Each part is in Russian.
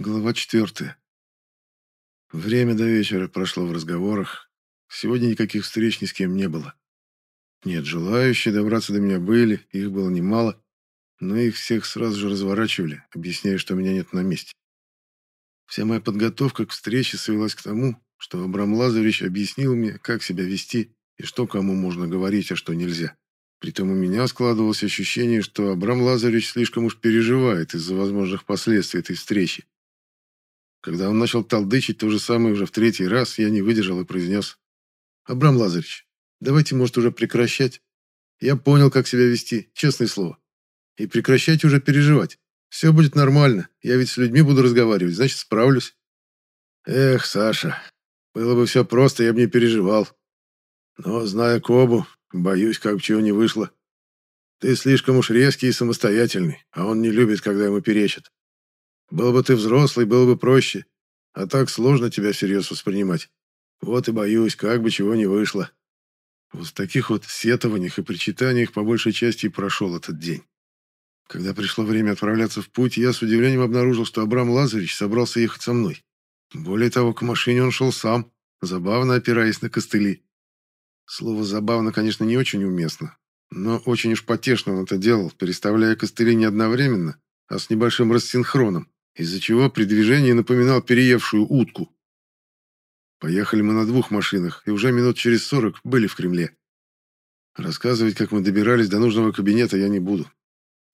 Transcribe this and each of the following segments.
Глава четвертая. Время до вечера прошло в разговорах. Сегодня никаких встреч ни с кем не было. Нет, желающие добраться до меня были, их было немало, но их всех сразу же разворачивали, объясняя, что меня нет на месте. Вся моя подготовка к встрече свелась к тому, что Абрам Лазаревич объяснил мне, как себя вести и что кому можно говорить, а что нельзя. Притом у меня складывалось ощущение, что Абрам Лазаревич слишком уж переживает из-за возможных последствий этой встречи. Когда он начал толдычить то же самое уже в третий раз, я не выдержал и произнес. «Абрам Лазаревич, давайте, может, уже прекращать? Я понял, как себя вести, честное слово. И прекращайте уже переживать. Все будет нормально. Я ведь с людьми буду разговаривать, значит, справлюсь». «Эх, Саша, было бы все просто, я бы не переживал. Но, зная Кобу, боюсь, как бы чего не вышло. Ты слишком уж резкий и самостоятельный, а он не любит, когда ему перечат. Был бы ты взрослый, было бы проще. А так сложно тебя всерьез воспринимать. Вот и боюсь, как бы чего не вышло. Вот в таких вот сетованиях и причитаниях по большей части и прошел этот день. Когда пришло время отправляться в путь, я с удивлением обнаружил, что Абрам Лазаревич собрался ехать со мной. Более того, к машине он шел сам, забавно опираясь на костыли. Слово «забавно», конечно, не очень уместно, но очень уж потешно он это делал, переставляя костыли не одновременно, а с небольшим рассинхроном из-за чего при движении напоминал переевшую утку. Поехали мы на двух машинах, и уже минут через сорок были в Кремле. Рассказывать, как мы добирались до нужного кабинета, я не буду.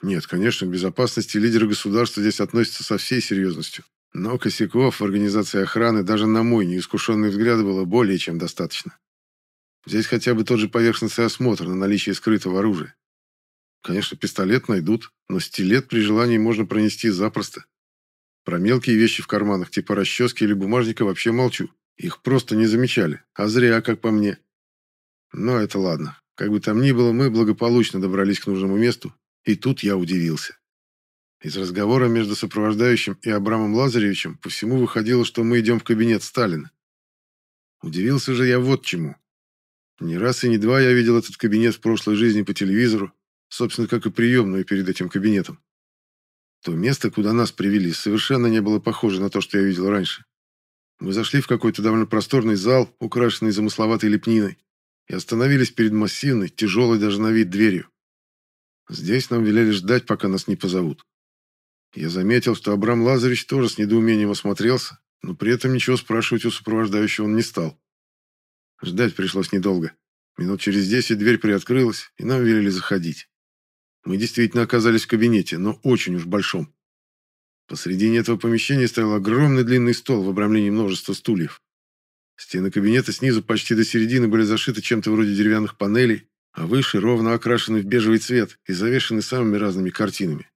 Нет, конечно, к безопасности лидера государства здесь относятся со всей серьезностью. Но косяков в организации охраны даже на мой неискушенный взгляд было более чем достаточно. Здесь хотя бы тот же поверхностный осмотр на наличие скрытого оружия. Конечно, пистолет найдут, но стилет при желании можно пронести запросто. Про мелкие вещи в карманах, типа расчески или бумажника, вообще молчу. Их просто не замечали. А зря, как по мне. Но это ладно. Как бы там ни было, мы благополучно добрались к нужному месту. И тут я удивился. Из разговора между сопровождающим и Абрамом Лазаревичем по всему выходило, что мы идем в кабинет Сталина. Удивился же я вот чему. Не раз и не два я видел этот кабинет в прошлой жизни по телевизору, собственно, как и приемную перед этим кабинетом. То место, куда нас привели, совершенно не было похоже на то, что я видел раньше. Мы зашли в какой-то довольно просторный зал, украшенный замысловатой лепниной, и остановились перед массивной, тяжелой даже на вид дверью. Здесь нам велели ждать, пока нас не позовут. Я заметил, что Абрам Лазаревич тоже с недоумением осмотрелся, но при этом ничего спрашивать у сопровождающего он не стал. Ждать пришлось недолго. Минут через десять дверь приоткрылась, и нам велели заходить. Мы действительно оказались в кабинете, но очень уж большом. Посредине этого помещения стоял огромный длинный стол в обрамлении множества стульев. Стены кабинета снизу почти до середины были зашиты чем-то вроде деревянных панелей, а выше ровно окрашены в бежевый цвет и завешены самыми разными картинами.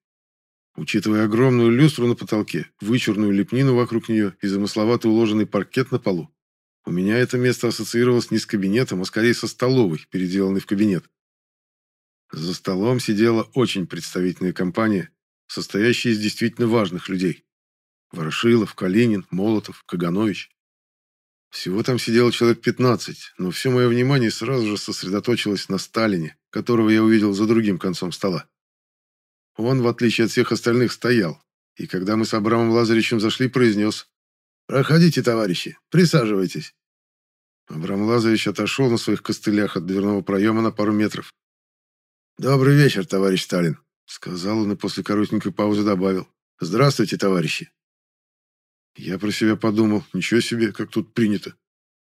Учитывая огромную люстру на потолке, вычурную лепнину вокруг нее и замысловато уложенный паркет на полу, у меня это место ассоциировалось не с кабинетом, а скорее со столовой, переделанной в кабинет. За столом сидела очень представительная компания, состоящая из действительно важных людей. Ворошилов, Калинин, Молотов, Каганович. Всего там сидело человек 15, но все мое внимание сразу же сосредоточилось на Сталине, которого я увидел за другим концом стола. Он, в отличие от всех остальных, стоял, и когда мы с Абрамом Лазаревичем зашли, произнес «Проходите, товарищи, присаживайтесь». Абрам Лазаревич отошел на своих костылях от дверного проема на пару метров. «Добрый вечер, товарищ Сталин», — сказал он и после коротенькой паузы добавил. «Здравствуйте, товарищи». Я про себя подумал, ничего себе, как тут принято.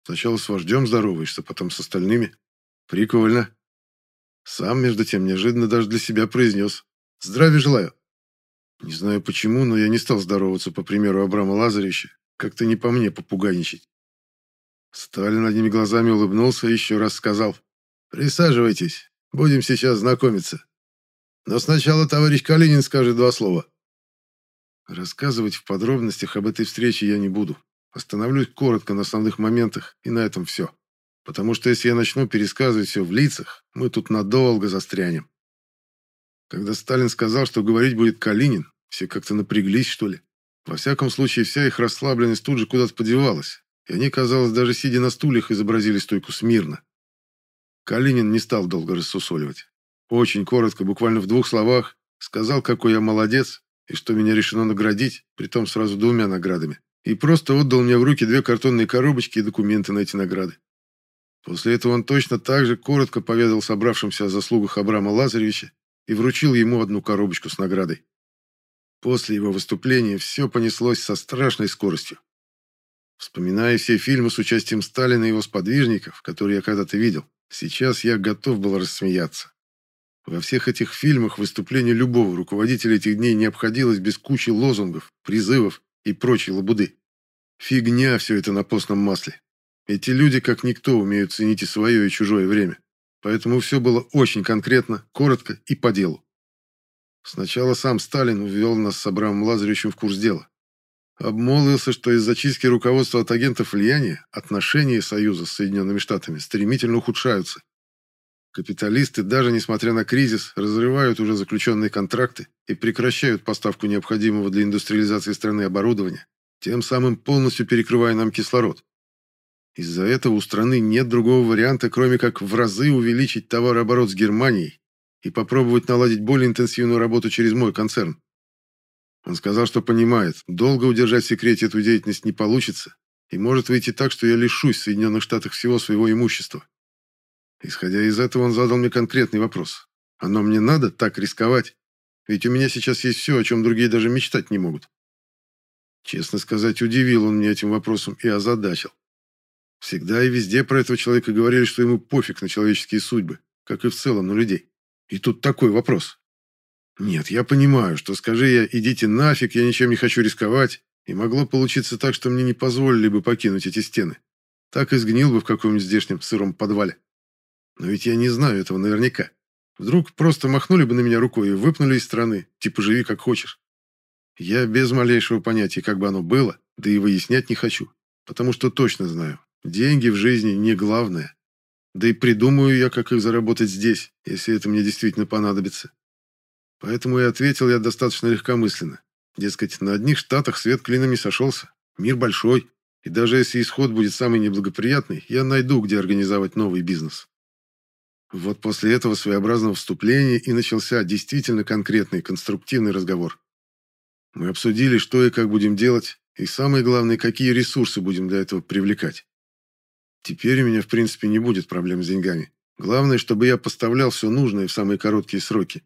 Сначала с вождем здороваешься, потом с остальными. Прикольно. Сам, между тем, неожиданно даже для себя произнес. «Здравия желаю». Не знаю почему, но я не стал здороваться по примеру Абрама Лазаревича. Как-то не по мне попугайничать. Сталин одними глазами улыбнулся и еще раз сказал. «Присаживайтесь. Будем сейчас знакомиться. Но сначала товарищ Калинин скажет два слова. Рассказывать в подробностях об этой встрече я не буду. Остановлюсь коротко на основных моментах, и на этом все. Потому что если я начну пересказывать все в лицах, мы тут надолго застрянем. Когда Сталин сказал, что говорить будет Калинин, все как-то напряглись, что ли. Во всяком случае, вся их расслабленность тут же куда-то подевалась, и они, казалось, даже сидя на стульях, изобразили стойку смирно. Калинин не стал долго рассусоливать. Очень коротко, буквально в двух словах, сказал, какой я молодец, и что меня решено наградить, притом сразу двумя наградами, и просто отдал мне в руки две картонные коробочки и документы на эти награды. После этого он точно так же коротко поведал собравшимся о заслугах Абрама Лазаревича и вручил ему одну коробочку с наградой. После его выступления все понеслось со страшной скоростью. Вспоминая все фильмы с участием Сталина и его сподвижников, которые я когда-то видел, сейчас я готов был рассмеяться. Во всех этих фильмах выступление любого руководителя этих дней не обходилось без кучи лозунгов, призывов и прочей лабуды. Фигня все это на постном масле. Эти люди, как никто, умеют ценить и свое, и чужое время. Поэтому все было очень конкретно, коротко и по делу. Сначала сам Сталин ввел нас с Абрамом Лазаревичем в курс дела. Обмолвился, что из-за чистки руководства от агентов влияния отношения Союза с Соединенными Штатами стремительно ухудшаются. Капиталисты, даже несмотря на кризис, разрывают уже заключенные контракты и прекращают поставку необходимого для индустриализации страны оборудования, тем самым полностью перекрывая нам кислород. Из-за этого у страны нет другого варианта, кроме как в разы увеличить товарооборот с Германией и попробовать наладить более интенсивную работу через мой концерн. Он сказал, что понимает, долго удержать в секрете эту деятельность не получится, и может выйти так, что я лишусь в Соединенных Штатах всего своего имущества. Исходя из этого, он задал мне конкретный вопрос. Оно мне надо так рисковать? Ведь у меня сейчас есть все, о чем другие даже мечтать не могут. Честно сказать, удивил он меня этим вопросом и озадачил. Всегда и везде про этого человека говорили, что ему пофиг на человеческие судьбы, как и в целом на людей. И тут такой вопрос. Нет, я понимаю, что скажи я «идите нафиг, я ничем не хочу рисковать», и могло получиться так, что мне не позволили бы покинуть эти стены. Так и сгнил бы в каком-нибудь здешнем сыром подвале. Но ведь я не знаю этого наверняка. Вдруг просто махнули бы на меня рукой и выпнули из страны, типа живи как хочешь. Я без малейшего понятия, как бы оно было, да и выяснять не хочу, потому что точно знаю, деньги в жизни не главное. Да и придумаю я, как их заработать здесь, если это мне действительно понадобится. Поэтому и ответил я достаточно легкомысленно. Дескать, на одних штатах свет клином не сошелся. Мир большой, и даже если исход будет самый неблагоприятный, я найду, где организовать новый бизнес. Вот после этого своеобразного вступления и начался действительно конкретный конструктивный разговор. Мы обсудили, что и как будем делать, и самое главное, какие ресурсы будем для этого привлекать. Теперь у меня, в принципе, не будет проблем с деньгами. Главное, чтобы я поставлял все нужное в самые короткие сроки.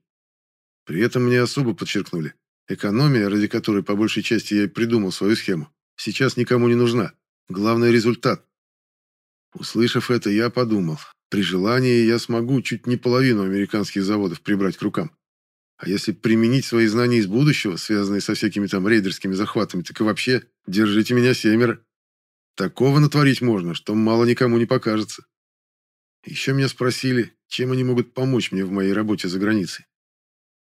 При этом мне особо подчеркнули. Экономия, ради которой по большей части я и придумал свою схему, сейчас никому не нужна. Главный результат. Услышав это, я подумал, при желании я смогу чуть не половину американских заводов прибрать к рукам. А если применить свои знания из будущего, связанные со всякими там рейдерскими захватами, так и вообще, держите меня семеро. Такого натворить можно, что мало никому не покажется. Еще меня спросили, чем они могут помочь мне в моей работе за границей.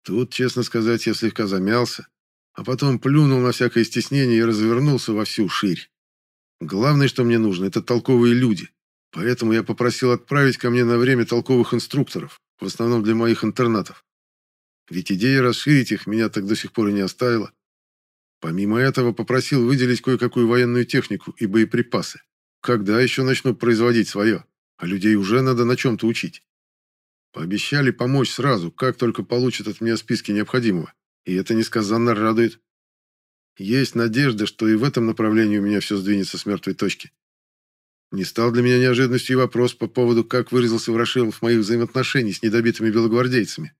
Тут, честно сказать, я слегка замялся, а потом плюнул на всякое стеснение и развернулся во всю ширь. Главное, что мне нужно, это толковые люди, Поэтому я попросил отправить ко мне на время толковых инструкторов, в основном для моих интернатов. Ведь идея расширить их меня так до сих пор и не оставила. Помимо этого попросил выделить кое-какую военную технику и боеприпасы. Когда еще начну производить свое? А людей уже надо на чем-то учить. Пообещали помочь сразу, как только получат от меня списки необходимого. И это несказанно радует. Есть надежда, что и в этом направлении у меня все сдвинется с мертвой точки. Не стал для меня неожиданностью и вопрос по поводу, как выразился Ворошилов в моих взаимоотношениях с недобитыми белогвардейцами.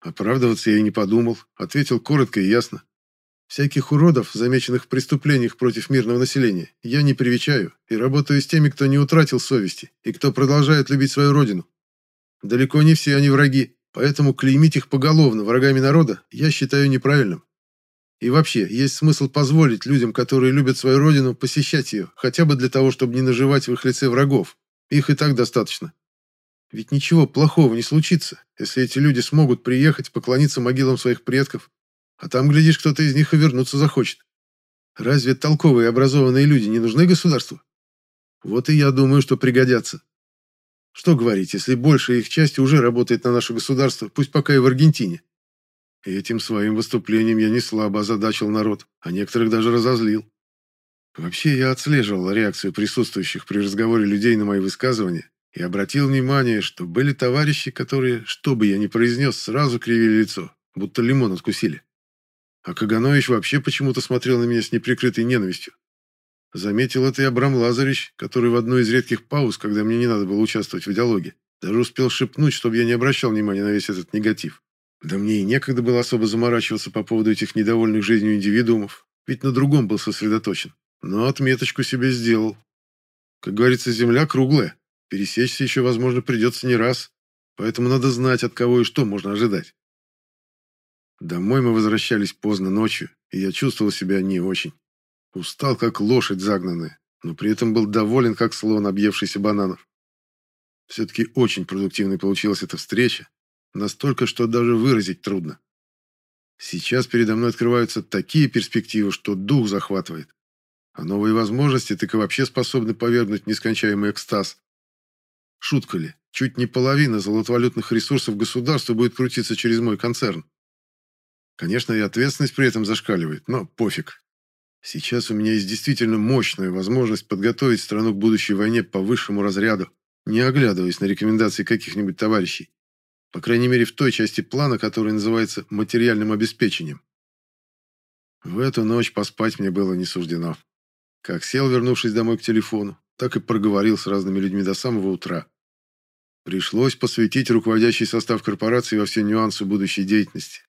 Оправдываться я и не подумал, ответил коротко и ясно. Всяких уродов, замеченных в преступлениях против мирного населения, я не привечаю и работаю с теми, кто не утратил совести и кто продолжает любить свою родину. Далеко не все они враги, поэтому клеймить их поголовно врагами народа я считаю неправильным. И вообще, есть смысл позволить людям, которые любят свою родину, посещать ее, хотя бы для того, чтобы не наживать в их лице врагов. Их и так достаточно. Ведь ничего плохого не случится, если эти люди смогут приехать, поклониться могилам своих предков, а там, глядишь, кто-то из них и вернуться захочет. Разве толковые образованные люди не нужны государству? Вот и я думаю, что пригодятся. Что говорить, если большая их часть уже работает на наше государство, пусть пока и в Аргентине. Этим своим выступлением я не слабо озадачил народ, а некоторых даже разозлил. Вообще, я отслеживал реакцию присутствующих при разговоре людей на мои высказывания и обратил внимание, что были товарищи, которые, что бы я ни произнес, сразу кривили лицо, будто лимон откусили. А Каганович вообще почему-то смотрел на меня с неприкрытой ненавистью. Заметил это и Абрам Лазаревич, который в одной из редких пауз, когда мне не надо было участвовать в диалоге, даже успел шепнуть, чтобы я не обращал внимания на весь этот негатив. Да мне и некогда было особо заморачиваться по поводу этих недовольных жизнью индивидуумов, ведь на другом был сосредоточен. Но отметочку себе сделал. Как говорится, земля круглая. Пересечься еще, возможно, придется не раз. Поэтому надо знать, от кого и что можно ожидать. Домой мы возвращались поздно ночью, и я чувствовал себя не очень. Устал, как лошадь загнанная, но при этом был доволен, как слон, объевшийся бананов. Все-таки очень продуктивной получилась эта встреча, настолько, что даже выразить трудно. Сейчас передо мной открываются такие перспективы, что дух захватывает. А новые возможности так и вообще способны повергнуть нескончаемый экстаз. Шутка ли? Чуть не половина золотовалютных ресурсов государства будет крутиться через мой концерн. Конечно, и ответственность при этом зашкаливает, но пофиг. Сейчас у меня есть действительно мощная возможность подготовить страну к будущей войне по высшему разряду, не оглядываясь на рекомендации каких-нибудь товарищей. По крайней мере, в той части плана, которая называется материальным обеспечением. В эту ночь поспать мне было не суждено. Как сел, вернувшись домой к телефону, так и проговорил с разными людьми до самого утра. Пришлось посвятить руководящий состав корпорации во все нюансы будущей деятельности.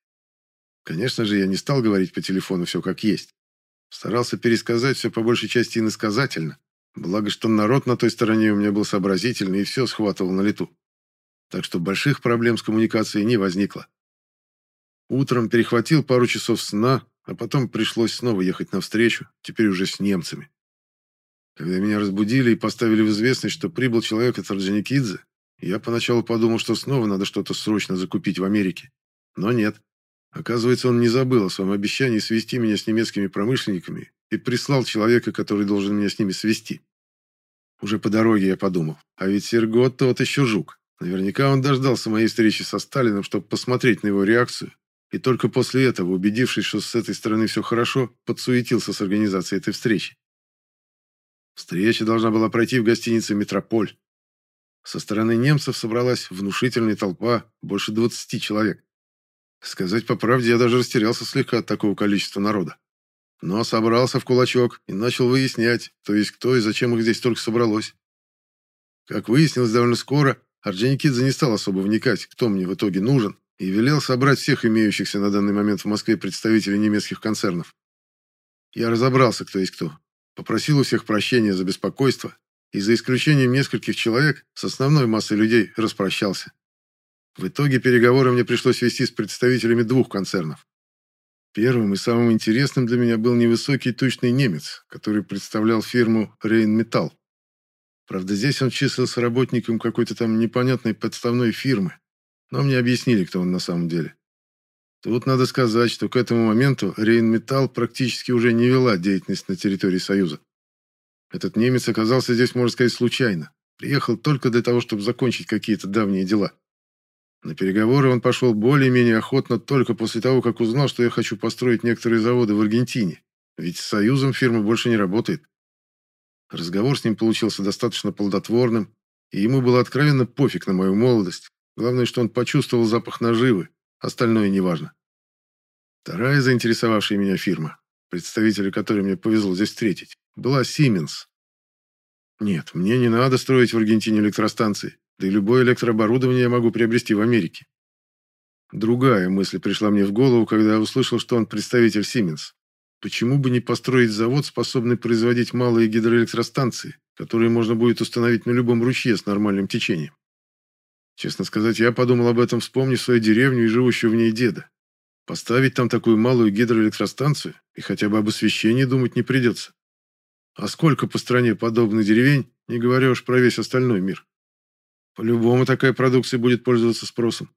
Конечно же, я не стал говорить по телефону все как есть. Старался пересказать все по большей части иносказательно. Благо, что народ на той стороне у меня был сообразительный и все схватывал на лету. Так что больших проблем с коммуникацией не возникло. Утром перехватил пару часов сна, а потом пришлось снова ехать навстречу, теперь уже с немцами. Когда меня разбудили и поставили в известность, что прибыл человек от Орджоникидзе, я поначалу подумал, что снова надо что-то срочно закупить в Америке. Но нет. Оказывается, он не забыл о своем обещании свести меня с немецкими промышленниками и прислал человека, который должен меня с ними свести. Уже по дороге я подумал, а ведь Серго тот еще жук. Наверняка он дождался моей встречи со Сталиным, чтобы посмотреть на его реакцию, и только после этого, убедившись, что с этой стороны все хорошо, подсуетился с организацией этой встречи. Встреча должна была пройти в гостинице «Метрополь». Со стороны немцев собралась внушительная толпа, больше 20 человек. Сказать по правде, я даже растерялся слегка от такого количества народа. Но собрался в кулачок и начал выяснять, то есть кто и зачем их здесь только собралось. Как выяснилось довольно скоро, Орджоникидзе не стал особо вникать, кто мне в итоге нужен, и велел собрать всех имеющихся на данный момент в Москве представителей немецких концернов. Я разобрался, кто есть кто. Попросил у всех прощения за беспокойство, и за исключением нескольких человек с основной массой людей распрощался. В итоге переговоры мне пришлось вести с представителями двух концернов. Первым и самым интересным для меня был невысокий тучный немец, который представлял фирму «Рейнметалл». Правда, здесь он числился работником какой-то там непонятной подставной фирмы, но мне объяснили, кто он на самом деле. Тут надо сказать, что к этому моменту Рейнметалл практически уже не вела деятельность на территории Союза. Этот немец оказался здесь, можно сказать, случайно. Приехал только для того, чтобы закончить какие-то давние дела. На переговоры он пошел более-менее охотно только после того, как узнал, что я хочу построить некоторые заводы в Аргентине, ведь с Союзом фирма больше не работает. Разговор с ним получился достаточно плодотворным, и ему было откровенно пофиг на мою молодость. Главное, что он почувствовал запах наживы, остальное неважно. Вторая заинтересовавшая меня фирма, представителя которой мне повезло здесь встретить, была Siemens. Нет, мне не надо строить в Аргентине электростанции. Да и любое электрооборудование я могу приобрести в Америке. Другая мысль пришла мне в голову, когда я услышал, что он представитель Siemens. Почему бы не построить завод, способный производить малые гидроэлектростанции, которые можно будет установить на любом ручье с нормальным течением? Честно сказать, я подумал об этом, вспомнив свою деревню и живущего в ней деда. Поставить там такую малую гидроэлектростанцию, и хотя бы об освещении думать не придется. А сколько по стране подобных деревень, не говоря уж про весь остальной мир? По-любому такая продукция будет пользоваться спросом.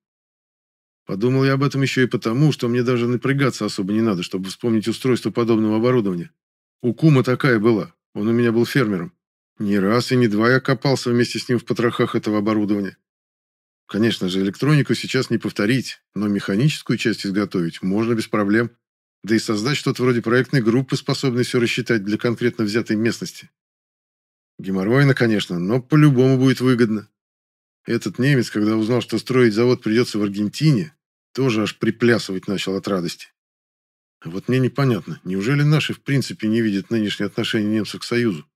Подумал я об этом еще и потому, что мне даже напрягаться особо не надо, чтобы вспомнить устройство подобного оборудования. У кума такая была, он у меня был фермером. Не раз и не два я копался вместе с ним в потрохах этого оборудования. Конечно же, электронику сейчас не повторить, но механическую часть изготовить можно без проблем. Да и создать что-то вроде проектной группы, способной все рассчитать для конкретно взятой местности. Геморройно, конечно, но по-любому будет выгодно. Этот немец, когда узнал, что строить завод придется в Аргентине, тоже аж приплясывать начал от радости. А вот мне непонятно, неужели наши в принципе не видят нынешние отношения немцев к Союзу?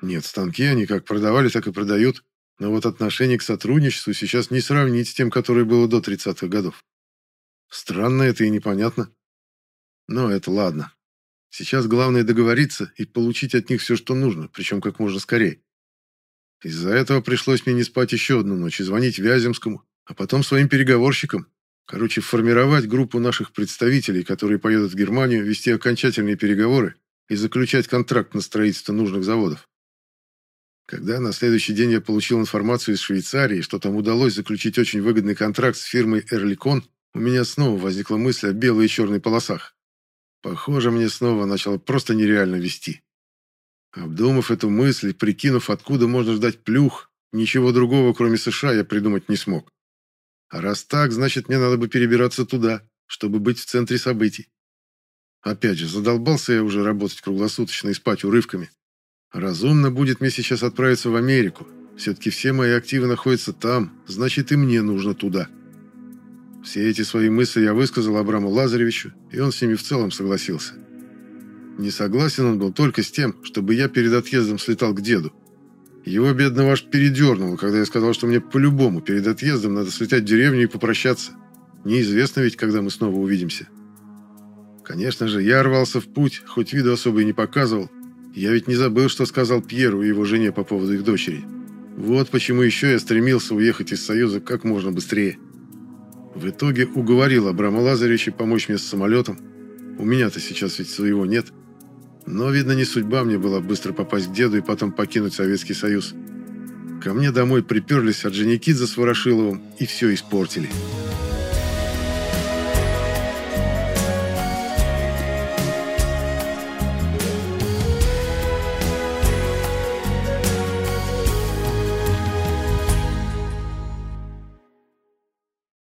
Нет, станки они как продавали, так и продают, но вот отношение к сотрудничеству сейчас не сравнить с тем, которое было до 30-х годов. Странно это и непонятно. Но это ладно. Сейчас главное договориться и получить от них все, что нужно, причем как можно скорее. Из-за этого пришлось мне не спать еще одну ночь и звонить Вяземскому, а потом своим переговорщикам. Короче, формировать группу наших представителей, которые поедут в Германию, вести окончательные переговоры и заключать контракт на строительство нужных заводов. Когда на следующий день я получил информацию из Швейцарии, что там удалось заключить очень выгодный контракт с фирмой «Эрликон», у меня снова возникла мысль о белой и черной полосах. Похоже, мне снова начало просто нереально вести. Обдумав эту мысль и прикинув, откуда можно ждать плюх, ничего другого, кроме США, я придумать не смог. А раз так, значит, мне надо бы перебираться туда, чтобы быть в центре событий. Опять же, задолбался я уже работать круглосуточно и спать урывками. Разумно будет мне сейчас отправиться в Америку. Все-таки все мои активы находятся там, значит, и мне нужно туда. Все эти свои мысли я высказал Абраму Лазаревичу, и он с ними в целом согласился. Не согласен он был только с тем, чтобы я перед отъездом слетал к деду. Его бедного аж передернуло, когда я сказал, что мне по-любому перед отъездом надо слетать в деревню и попрощаться. Неизвестно ведь, когда мы снова увидимся. Конечно же, я рвался в путь, хоть виду особо и не показывал. Я ведь не забыл, что сказал Пьеру и его жене по поводу их дочери. Вот почему еще я стремился уехать из Союза как можно быстрее. В итоге уговорил Абрама Лазаревича помочь мне с самолетом. У меня-то сейчас ведь своего нет. Но, видно, не судьба мне была быстро попасть к деду и потом покинуть Советский Союз. Ко мне домой приперлись Орджоникидзе с Ворошиловым и все испортили.